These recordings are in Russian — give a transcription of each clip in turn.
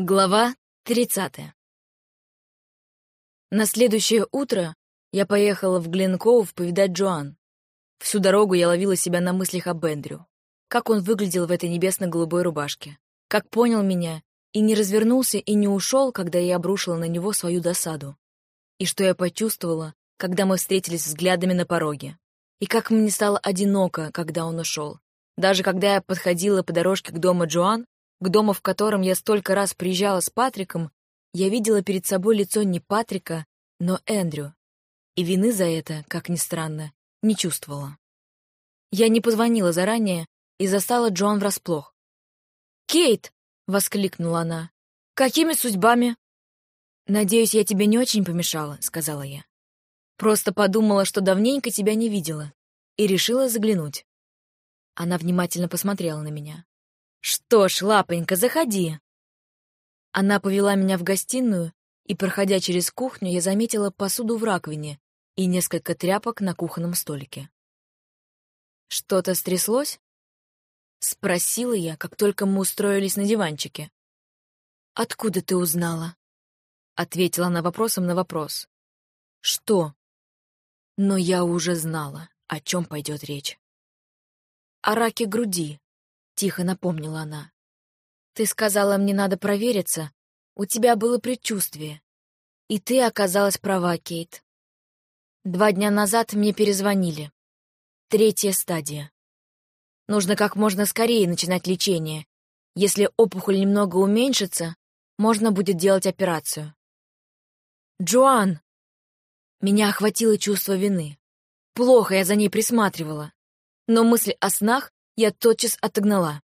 Глава 30. На следующее утро я поехала в Гленкоув повидать Джоан. Всю дорогу я ловила себя на мыслях об Эндрю. Как он выглядел в этой небесно-голубой рубашке. Как понял меня и не развернулся и не ушел, когда я обрушила на него свою досаду. И что я почувствовала, когда мы встретились взглядами на пороге. И как мне стало одиноко, когда он ушел. Даже когда я подходила по дорожке к дому Джоан, к дому, в котором я столько раз приезжала с Патриком, я видела перед собой лицо не Патрика, но Эндрю. И вины за это, как ни странно, не чувствовала. Я не позвонила заранее и застала Джоан врасплох. «Кейт!» — воскликнула она. «Какими судьбами?» «Надеюсь, я тебе не очень помешала», — сказала я. «Просто подумала, что давненько тебя не видела, и решила заглянуть». Она внимательно посмотрела на меня. «Что ж, лапонька, заходи!» Она повела меня в гостиную, и, проходя через кухню, я заметила посуду в раковине и несколько тряпок на кухонном столике. «Что-то стряслось?» — спросила я, как только мы устроились на диванчике. «Откуда ты узнала?» — ответила она вопросом на вопрос. «Что?» Но я уже знала, о чем пойдет речь. О раке груди, тихо напомнила она. Ты сказала, мне надо провериться. У тебя было предчувствие. И ты оказалась права, Кейт. Два дня назад мне перезвонили. Третья стадия. Нужно как можно скорее начинать лечение. Если опухоль немного уменьшится, можно будет делать операцию. Джоан! Меня охватило чувство вины. Плохо я за ней присматривала. Но мысль о снах я тотчас отогнала.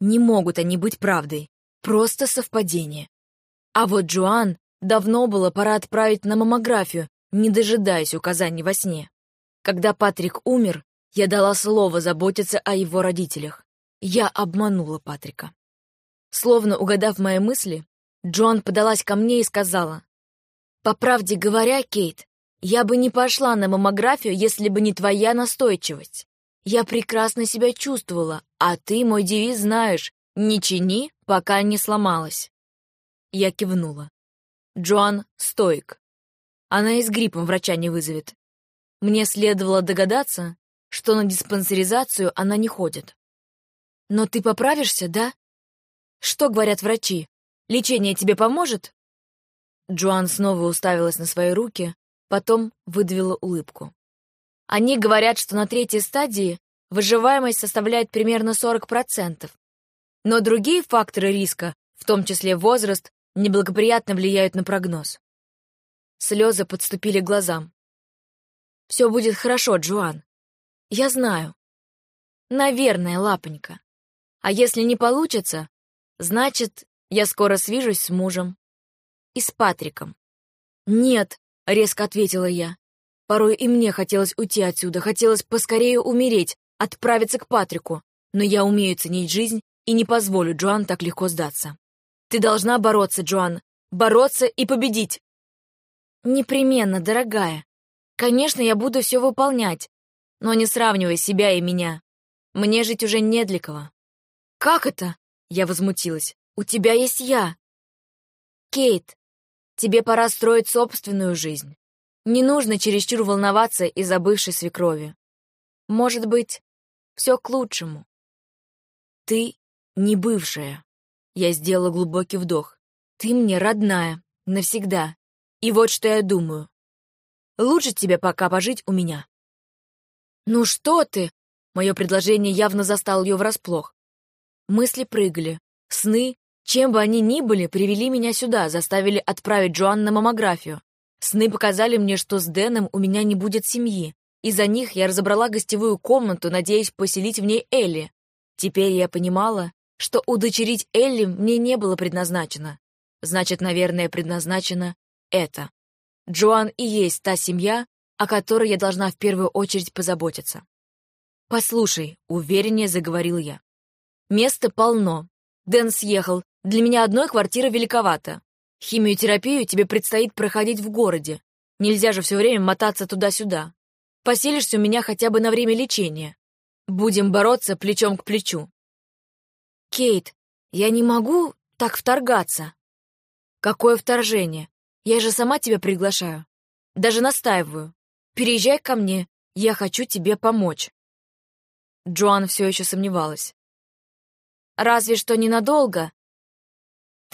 Не могут они быть правдой. Просто совпадение. А вот Джоан давно было пора отправить на маммографию, не дожидаясь указаний во сне. Когда Патрик умер, я дала слово заботиться о его родителях. Я обманула Патрика. Словно угадав мои мысли, Джоан подалась ко мне и сказала, «По правде говоря, Кейт, я бы не пошла на маммографию, если бы не твоя настойчивость. Я прекрасно себя чувствовала, а ты мой девиз знаешь «Не чини, пока не сломалась». Я кивнула. Джоан стоик. Она и с гриппом врача не вызовет. Мне следовало догадаться, что на диспансеризацию она не ходит. Но ты поправишься, да? Что говорят врачи? Лечение тебе поможет? Джоан снова уставилась на свои руки, потом выдавила улыбку. Они говорят, что на третьей стадии выживаемость составляет примерно 40%. Но другие факторы риска, в том числе возраст, неблагоприятно влияют на прогноз. Слезы подступили к глазам. «Все будет хорошо, Джоан. Я знаю. Наверное, лапонька. А если не получится, значит, я скоро свяжусь с мужем. И с Патриком». «Нет», — резко ответила я. Порой и мне хотелось уйти отсюда, хотелось поскорее умереть, отправиться к Патрику, но я умею ценить жизнь и не позволю Джоан так легко сдаться. Ты должна бороться, Джоан, бороться и победить. Непременно, дорогая. Конечно, я буду все выполнять, но не сравнивай себя и меня. Мне жить уже не для кого. Как это? Я возмутилась. У тебя есть я. Кейт, тебе пора строить собственную жизнь. Не нужно чересчур волноваться из-за бывшей свекрови. Может быть, все к лучшему. Ты не бывшая. Я сделала глубокий вдох. Ты мне родная, навсегда. И вот что я думаю. Лучше тебе пока пожить у меня. Ну что ты? Мое предложение явно застало ее врасплох. Мысли прыгали. Сны, чем бы они ни были, привели меня сюда, заставили отправить Джоан на маммографию. Сны показали мне, что с Дэном у меня не будет семьи. Из-за них я разобрала гостевую комнату, надеясь поселить в ней Элли. Теперь я понимала, что удочерить Элли мне не было предназначено. Значит, наверное, предназначено это. Джоан и есть та семья, о которой я должна в первую очередь позаботиться. «Послушай», — увереннее заговорил я. «Места полно. Дэн съехал. Для меня одной квартиры великовато. Химиотерапию тебе предстоит проходить в городе. Нельзя же все время мотаться туда-сюда. Поселишься у меня хотя бы на время лечения. Будем бороться плечом к плечу. Кейт, я не могу так вторгаться. Какое вторжение? Я же сама тебя приглашаю. Даже настаиваю. Переезжай ко мне, я хочу тебе помочь. Джоан все еще сомневалась. Разве что ненадолго.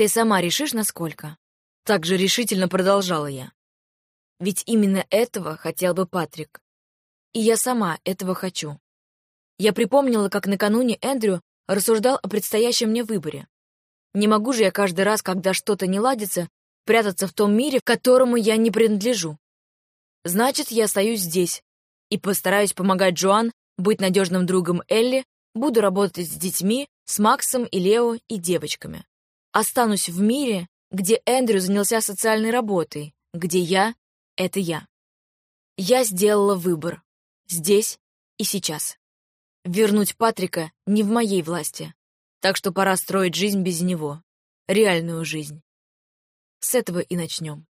Ты сама решишь, насколько. Так же решительно продолжала я. Ведь именно этого хотел бы Патрик. И я сама этого хочу. Я припомнила, как накануне Эндрю рассуждал о предстоящем мне выборе. Не могу же я каждый раз, когда что-то не ладится, прятаться в том мире, которому я не принадлежу. Значит, я остаюсь здесь и постараюсь помогать Джоан, быть надежным другом Элли, буду работать с детьми, с Максом и Лео и девочками. Останусь в мире, где Эндрю занялся социальной работой, где я — это я. Я сделала выбор. Здесь и сейчас. Вернуть Патрика не в моей власти, так что пора строить жизнь без него. Реальную жизнь. С этого и начнем.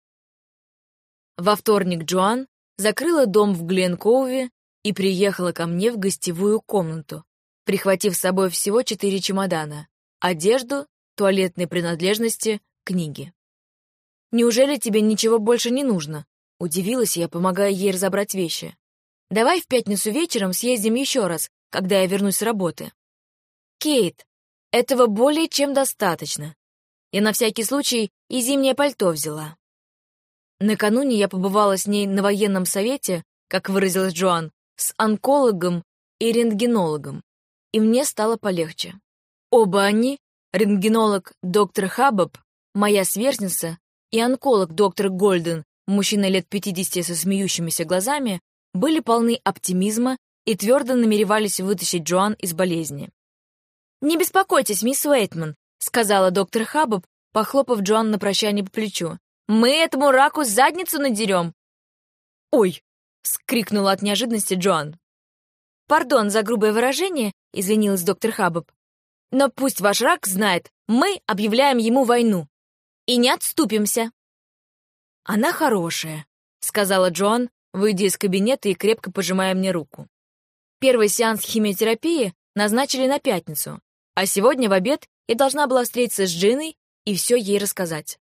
Во вторник Джоан закрыла дом в Гленкоуве и приехала ко мне в гостевую комнату, прихватив с собой всего четыре чемодана — одежду, туалетные принадлежности, книги. «Неужели тебе ничего больше не нужно?» — удивилась я, помогая ей разобрать вещи. «Давай в пятницу вечером съездим еще раз, когда я вернусь с работы». «Кейт, этого более чем достаточно. Я на всякий случай и зимнее пальто взяла». Накануне я побывала с ней на военном совете, как выразилась Джоан, с онкологом и рентгенологом, и мне стало полегче. Оба они, рентгенолог доктор Хаббаб, моя сверстница, и онколог доктор Гольден, мужчина лет 50 со смеющимися глазами, были полны оптимизма и твердо намеревались вытащить Джоан из болезни. «Не беспокойтесь, мисс Уэйтман», — сказала доктор Хаббаб, похлопав Джоан на прощание по плечу. «Мы этому раку задницу надерем!» «Ой!» — скрикнула от неожиданности Джоан. «Пардон за грубое выражение», — извинилась доктор Хаббаб. «Но пусть ваш рак знает, мы объявляем ему войну. И не отступимся». «Она хорошая», — сказала Джоан, выйдя из кабинета и крепко пожимая мне руку. Первый сеанс химиотерапии назначили на пятницу, а сегодня в обед я должна была встретиться с Джиной и все ей рассказать.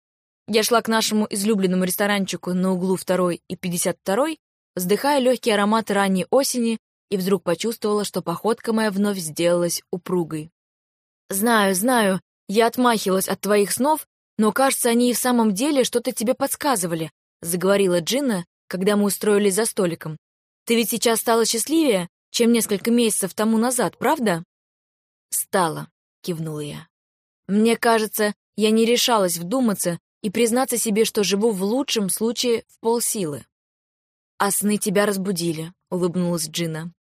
Я шла к нашему излюбленному ресторанчику на углу 2 и 52 вздыхая легкие ароматы ранней осени, и вдруг почувствовала, что походка моя вновь сделалась упругой. «Знаю, знаю, я отмахивалась от твоих снов, но, кажется, они и в самом деле что-то тебе подсказывали», заговорила Джина, когда мы устроились за столиком. «Ты ведь сейчас стала счастливее, чем несколько месяцев тому назад, правда?» «Стала», — кивнула я. «Мне кажется, я не решалась вдуматься и признаться себе, что живу в лучшем случае в полсилы. «А сны тебя разбудили», — улыбнулась Джина.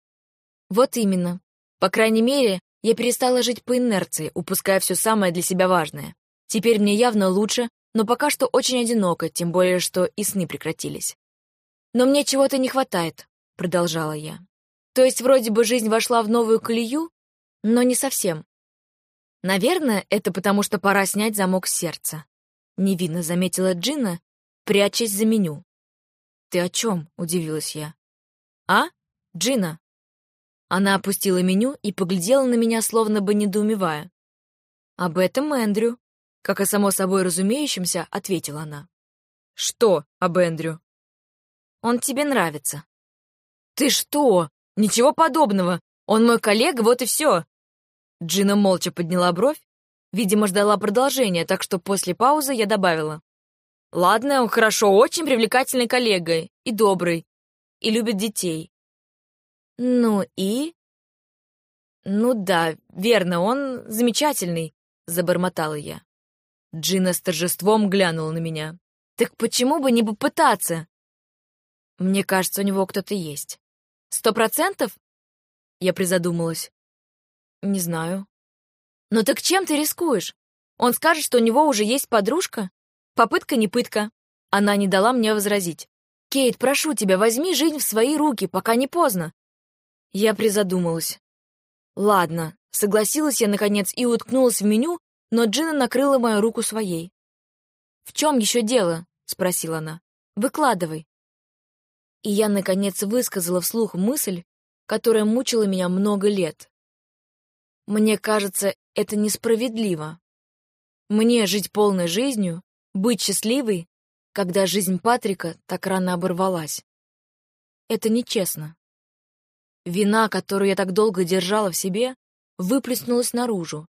«Вот именно. По крайней мере, я перестала жить по инерции, упуская все самое для себя важное. Теперь мне явно лучше, но пока что очень одиноко, тем более, что и сны прекратились. «Но мне чего-то не хватает», — продолжала я. «То есть вроде бы жизнь вошла в новую колею, но не совсем. Наверное, это потому, что пора снять замок сердца», — невинно заметила Джина, прячась за меню. «Ты о чем?» — удивилась я. «А? Джина?» Она опустила меню и поглядела на меня, словно бы недоумевая. «Об этом Эндрю», — как о само собой разумеющемся, ответила она. «Что об Эндрю?» «Он тебе нравится». «Ты что? Ничего подобного. Он мой коллега, вот и все». Джина молча подняла бровь, видимо, ждала продолжения, так что после паузы я добавила. Ладно, он хорошо, очень привлекательный коллега и добрый, и любит детей. Ну и? Ну да, верно, он замечательный, забормотала я. Джина с торжеством глянула на меня. Так почему бы не попытаться? Мне кажется, у него кто-то есть. Сто процентов? Я призадумалась. Не знаю. Ну так чем ты рискуешь? Он скажет, что у него уже есть подружка? Попытка не пытка. Она не дала мне возразить. «Кейт, прошу тебя, возьми жизнь в свои руки, пока не поздно». Я призадумалась. Ладно, согласилась я, наконец, и уткнулась в меню, но Джина накрыла мою руку своей. «В чем еще дело?» — спросила она. «Выкладывай». И я, наконец, высказала вслух мысль, которая мучила меня много лет. Мне кажется, это несправедливо. Мне жить полной жизнью, Быть счастливой, когда жизнь Патрика так рано оборвалась. Это нечестно. Вина, которую я так долго держала в себе, выплеснулась наружу.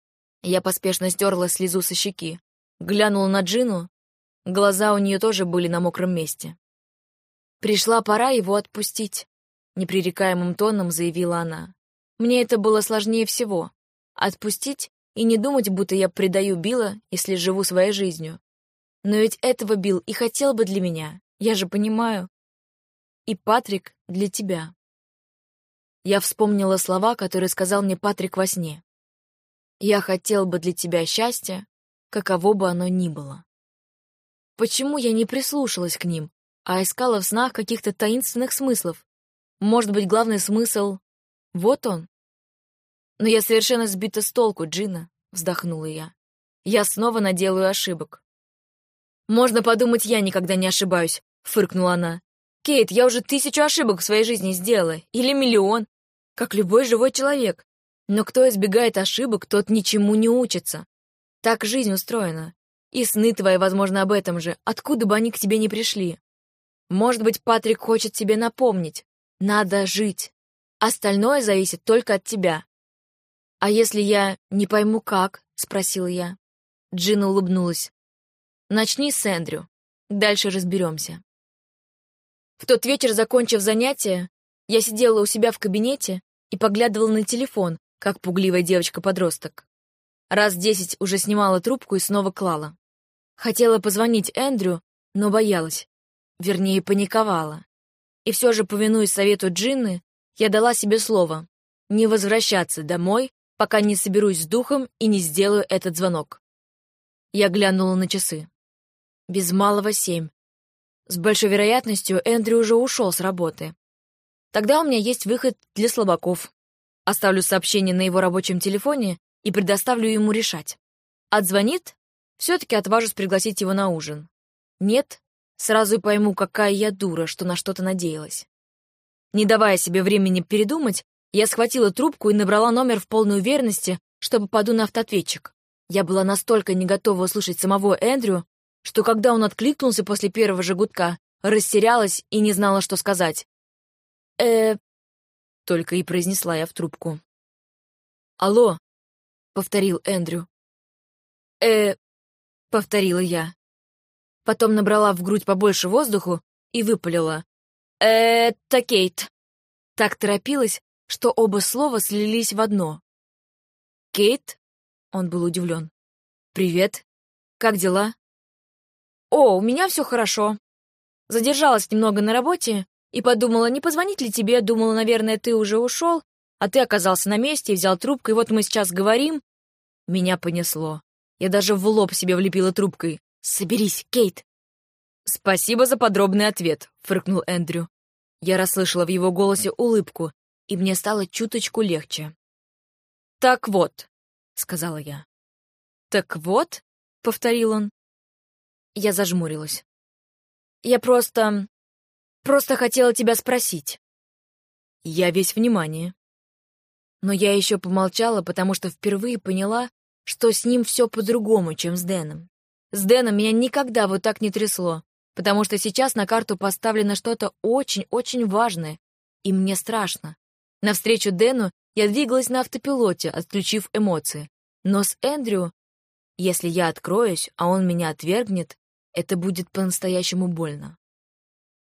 Я поспешно стерла слезу со щеки, глянула на Джину, глаза у нее тоже были на мокром месте. «Пришла пора его отпустить», — непререкаемым тоном заявила она. «Мне это было сложнее всего — отпустить и не думать, будто я предаю Билла, если живу своей жизнью. Но ведь этого Билл и хотел бы для меня, я же понимаю. И Патрик для тебя». Я вспомнила слова, которые сказал мне Патрик во сне. «Я хотел бы для тебя счастья, каково бы оно ни было». Почему я не прислушалась к ним, а искала в снах каких-то таинственных смыслов? Может быть, главный смысл — вот он? Но я совершенно сбита с толку, Джина, — вздохнула я. Я снова наделаю ошибок. «Можно подумать, я никогда не ошибаюсь», — фыркнула она. «Кейт, я уже тысячу ошибок в своей жизни сделала. Или миллион как любой живой человек. Но кто избегает ошибок, тот ничему не учится. Так жизнь устроена. И сны твои, возможно, об этом же, откуда бы они к тебе не пришли. Может быть, Патрик хочет тебе напомнить. Надо жить. Остальное зависит только от тебя. «А если я не пойму, как?» — спросила я. Джина улыбнулась. «Начни с Эндрю. Дальше разберемся». В тот вечер, закончив занятие, я сидела у себя в кабинете и поглядывала на телефон, как пугливая девочка-подросток. Раз десять уже снимала трубку и снова клала. Хотела позвонить Эндрю, но боялась. Вернее, паниковала. И все же, повинуясь совету Джинны, я дала себе слово не возвращаться домой, пока не соберусь с духом и не сделаю этот звонок. Я глянула на часы. Без малого семь. С большой вероятностью Эндрю уже ушел с работы. Тогда у меня есть выход для слабаков. Оставлю сообщение на его рабочем телефоне и предоставлю ему решать. Отзвонит? Все-таки отважусь пригласить его на ужин. Нет? Сразу и пойму, какая я дура, что на что-то надеялась. Не давая себе времени передумать, я схватила трубку и набрала номер в полной уверенности, что попаду на автоответчик. Я была настолько не готова услышать самого Эндрю, что когда он откликнулся после первого же гудка, растерялась и не знала, что сказать э только и произнесла я в трубку. «Алло», — повторил Эндрю. э повторила я. Потом набрала в грудь побольше воздуху и выпалила. «Это Кейт». Так торопилась, что оба слова слились в одно. «Кейт?» — он был удивлен. «Привет. Как дела?» «О, у меня все хорошо. Задержалась немного на работе, и подумала, не позвонить ли тебе, думала, наверное, ты уже ушел, а ты оказался на месте и взял трубку, и вот мы сейчас говорим. Меня понесло. Я даже в лоб себе влепила трубкой. «Соберись, Кейт!» «Спасибо за подробный ответ», — фыркнул Эндрю. Я расслышала в его голосе улыбку, и мне стало чуточку легче. «Так вот», — сказала я. «Так вот», — повторил он. Я зажмурилась. «Я просто... Просто хотела тебя спросить. Я весь внимание. Но я еще помолчала, потому что впервые поняла, что с ним все по-другому, чем с Дэном. С Дэном меня никогда вот так не трясло, потому что сейчас на карту поставлено что-то очень-очень важное, и мне страшно. Навстречу Дэну я двигалась на автопилоте, отключив эмоции. Но с Эндрю, если я откроюсь, а он меня отвергнет, это будет по-настоящему больно.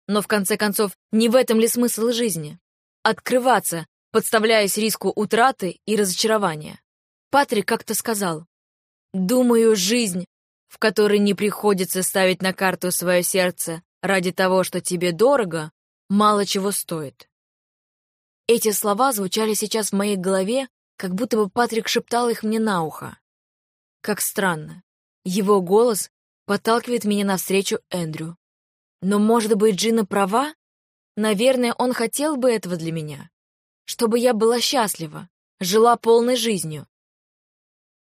Но в конце концов, не в этом ли смысл жизни? Открываться, подставляясь риску утраты и разочарования. Патрик как-то сказал, «Думаю, жизнь, в которой не приходится ставить на карту свое сердце ради того, что тебе дорого, мало чего стоит». Эти слова звучали сейчас в моей голове, как будто бы Патрик шептал их мне на ухо. Как странно. Его голос подталкивает меня навстречу Эндрю. Но, может быть, Джина права? Наверное, он хотел бы этого для меня. Чтобы я была счастлива, жила полной жизнью.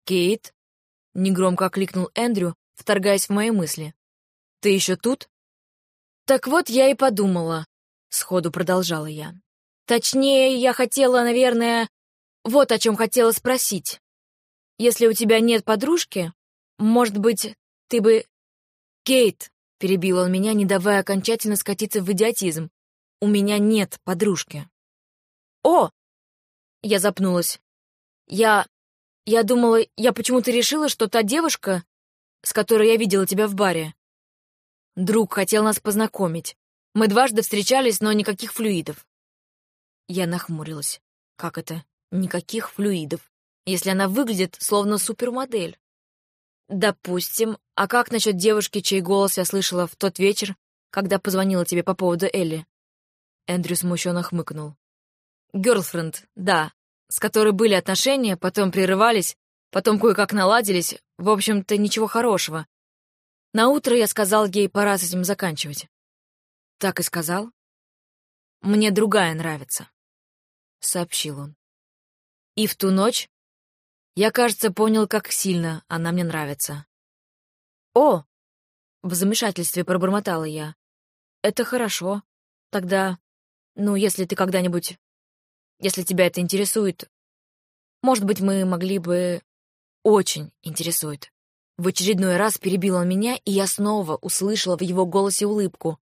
«Кейт?» — негромко окликнул Эндрю, вторгаясь в мои мысли. «Ты еще тут?» «Так вот я и подумала», — сходу продолжала я. «Точнее, я хотела, наверное, вот о чем хотела спросить. Если у тебя нет подружки, может быть, ты бы «Кейт!» — перебил он меня, не давая окончательно скатиться в идиотизм. «У меня нет подружки». «О!» — я запнулась. «Я... я думала, я почему-то решила, что та девушка, с которой я видела тебя в баре. Друг хотел нас познакомить. Мы дважды встречались, но никаких флюидов». Я нахмурилась. «Как это? Никаких флюидов? Если она выглядит словно супермодель?» «Допустим. А как насчет девушки, чей голос я слышала в тот вечер, когда позвонила тебе по поводу Элли?» Эндрю смущенно хмыкнул. «Герлфренд, да, с которой были отношения, потом прерывались, потом кое-как наладились, в общем-то, ничего хорошего. На утро я сказал ей, пора с этим заканчивать». «Так и сказал?» «Мне другая нравится», — сообщил он. И в ту ночь я, кажется, понял, как сильно она мне нравится. «О!» — в замешательстве пробормотала я. «Это хорошо. Тогда, ну, если ты когда-нибудь... Если тебя это интересует, может быть, мы могли бы... Очень интересует». В очередной раз перебил он меня, и я снова услышала в его голосе улыбку.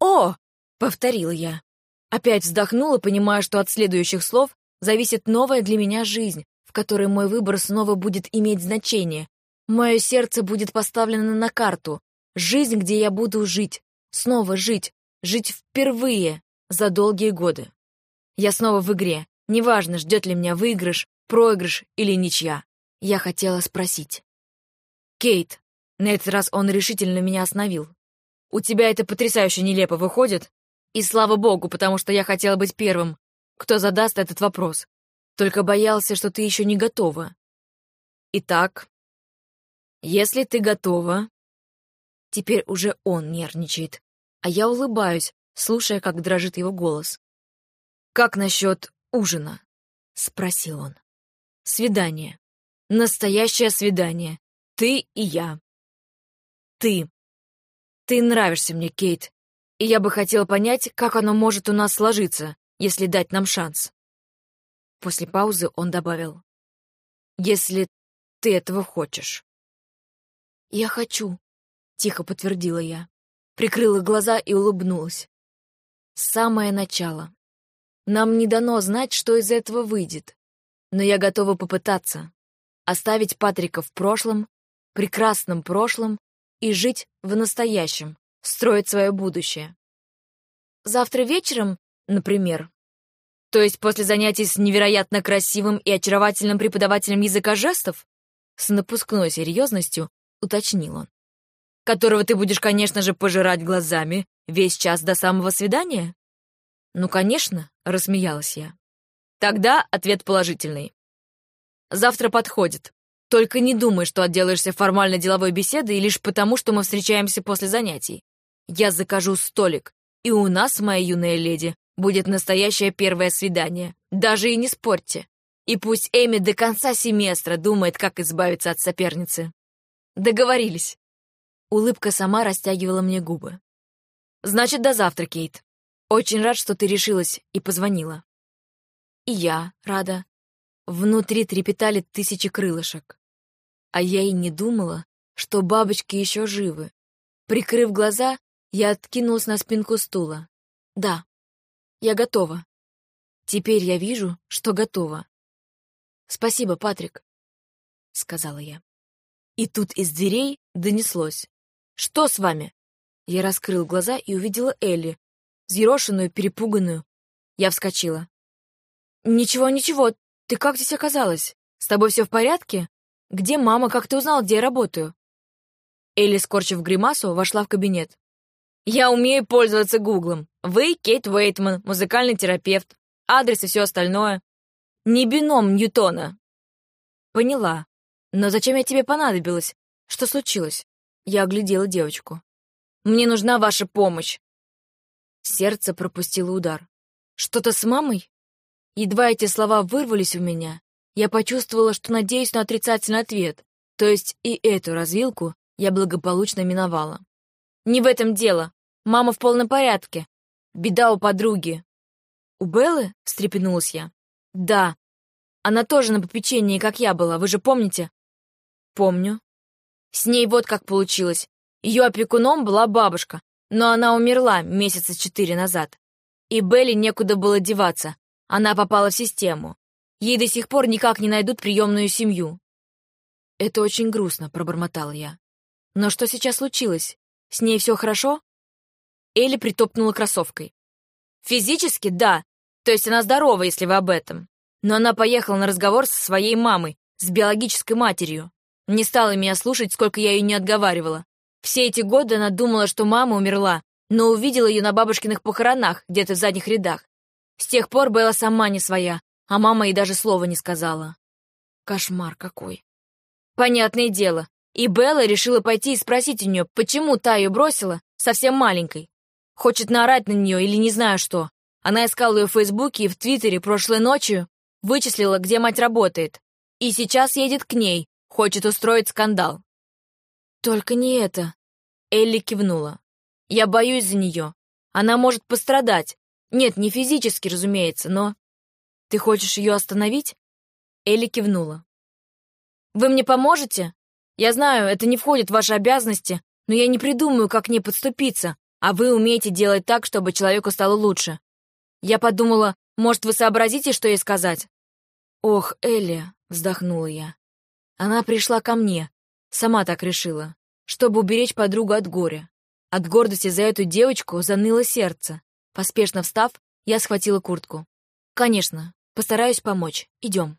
«О!» — повторила я. Опять вздохнула, понимая, что от следующих слов зависит новая для меня жизнь, в которой мой выбор снова будет иметь значение. Мое сердце будет поставлено на карту. Жизнь, где я буду жить. Снова жить. Жить впервые за долгие годы. Я снова в игре. Неважно, ждет ли меня выигрыш, проигрыш или ничья. Я хотела спросить. «Кейт», на этот раз он решительно меня остановил. «У тебя это потрясающе нелепо выходит. И слава богу, потому что я хотела быть первым, кто задаст этот вопрос. Только боялся, что ты еще не готова. Итак, если ты готова... Теперь уже он нервничает, а я улыбаюсь, слушая, как дрожит его голос. «Как насчет ужина?» — спросил он. «Свидание. Настоящее свидание. Ты и я. Ты. Ты нравишься мне, Кейт, и я бы хотел понять, как оно может у нас сложиться, если дать нам шанс. После паузы он добавил. «Если ты этого хочешь». «Я хочу», — тихо подтвердила я. Прикрыла глаза и улыбнулась. Самое начало. Нам не дано знать, что из этого выйдет. Но я готова попытаться. Оставить Патрика в прошлом, прекрасном прошлом, и жить в настоящем, строить свое будущее. Завтра вечером, например, то есть после занятий с невероятно красивым и очаровательным преподавателем языка жестов? С напускной серьезностью уточнил он. Которого ты будешь, конечно же, пожирать глазами весь час до самого свидания? Ну, конечно, рассмеялась я. Тогда ответ положительный. Завтра подходит. Только не думай, что отделаешься формально деловой беседой лишь потому, что мы встречаемся после занятий. Я закажу столик, и у нас, моя юная леди, будет настоящее первое свидание. Даже и не спорьте. И пусть Эми до конца семестра думает, как избавиться от соперницы. Договорились. Улыбка сама растягивала мне губы. Значит, до завтра, Кейт. Очень рад, что ты решилась и позвонила. И я рада. Внутри трепетали тысячи крылышек. А я и не думала, что бабочки еще живы. Прикрыв глаза, я откинулась на спинку стула. Да, я готова. Теперь я вижу, что готова. Спасибо, Патрик, — сказала я. И тут из дверей донеслось. «Что с вами?» Я раскрыл глаза и увидела Элли, взъерошенную, перепуганную. Я вскочила. «Ничего, ничего, ты как здесь оказалась? С тобой все в порядке? Где мама, как ты узнал, где я работаю?» Элли, скорчив гримасу, вошла в кабинет. «Я умею пользоваться Гуглом. Вы Кейт Уэйтман, музыкальный терапевт, адрес и все остальное. Не бином Ньютона. Поняла. Но зачем я тебе понадобилась? Что случилось? Я оглядела девочку. Мне нужна ваша помощь. Сердце пропустило удар. Что-то с мамой? Едва эти слова вырвались у меня, я почувствовала, что надеюсь на отрицательный ответ, то есть и эту развилку я благополучно миновала. Не в этом дело. Мама в полном порядке. Беда у подруги. У Беллы? встрепенулась я. Да. Она тоже на попечении, как я была, вы же помните? Помню. С ней вот как получилось. Ее опекуном была бабушка, но она умерла месяца четыре назад. И Белли некуда было деваться, она попала в систему. Ей до сих пор никак не найдут приемную семью. «Это очень грустно», — пробормотал я. «Но что сейчас случилось? С ней все хорошо?» Элли притопнула кроссовкой. «Физически, да. То есть она здорова, если вы об этом. Но она поехала на разговор со своей мамой, с биологической матерью. Не стала меня слушать, сколько я ее не отговаривала. Все эти годы она думала, что мама умерла, но увидела ее на бабушкиных похоронах, где-то в задних рядах. С тех пор Белла сама не своя, а мама ей даже слова не сказала. Кошмар какой. Понятное дело. И Белла решила пойти и спросить у нее, почему та ее бросила, совсем маленькой. Хочет наорать на нее или не знаю что. Она искала ее в Фейсбуке и в Твиттере прошлой ночью, вычислила, где мать работает. И сейчас едет к ней, хочет устроить скандал. Только не это. Элли кивнула. Я боюсь за нее. Она может пострадать. Нет, не физически, разумеется, но... Ты хочешь ее остановить? Элли кивнула. Вы мне поможете? Я знаю, это не входит в ваши обязанности, но я не придумаю, как к ней подступиться, а вы умеете делать так, чтобы человеку стало лучше. Я подумала, может, вы сообразите, что ей сказать? Ох, Элли, вздохнула я. Она пришла ко мне, сама так решила, чтобы уберечь подругу от горя. От гордости за эту девочку заныло сердце. Поспешно встав, я схватила куртку. «Конечно, постараюсь помочь. Идем».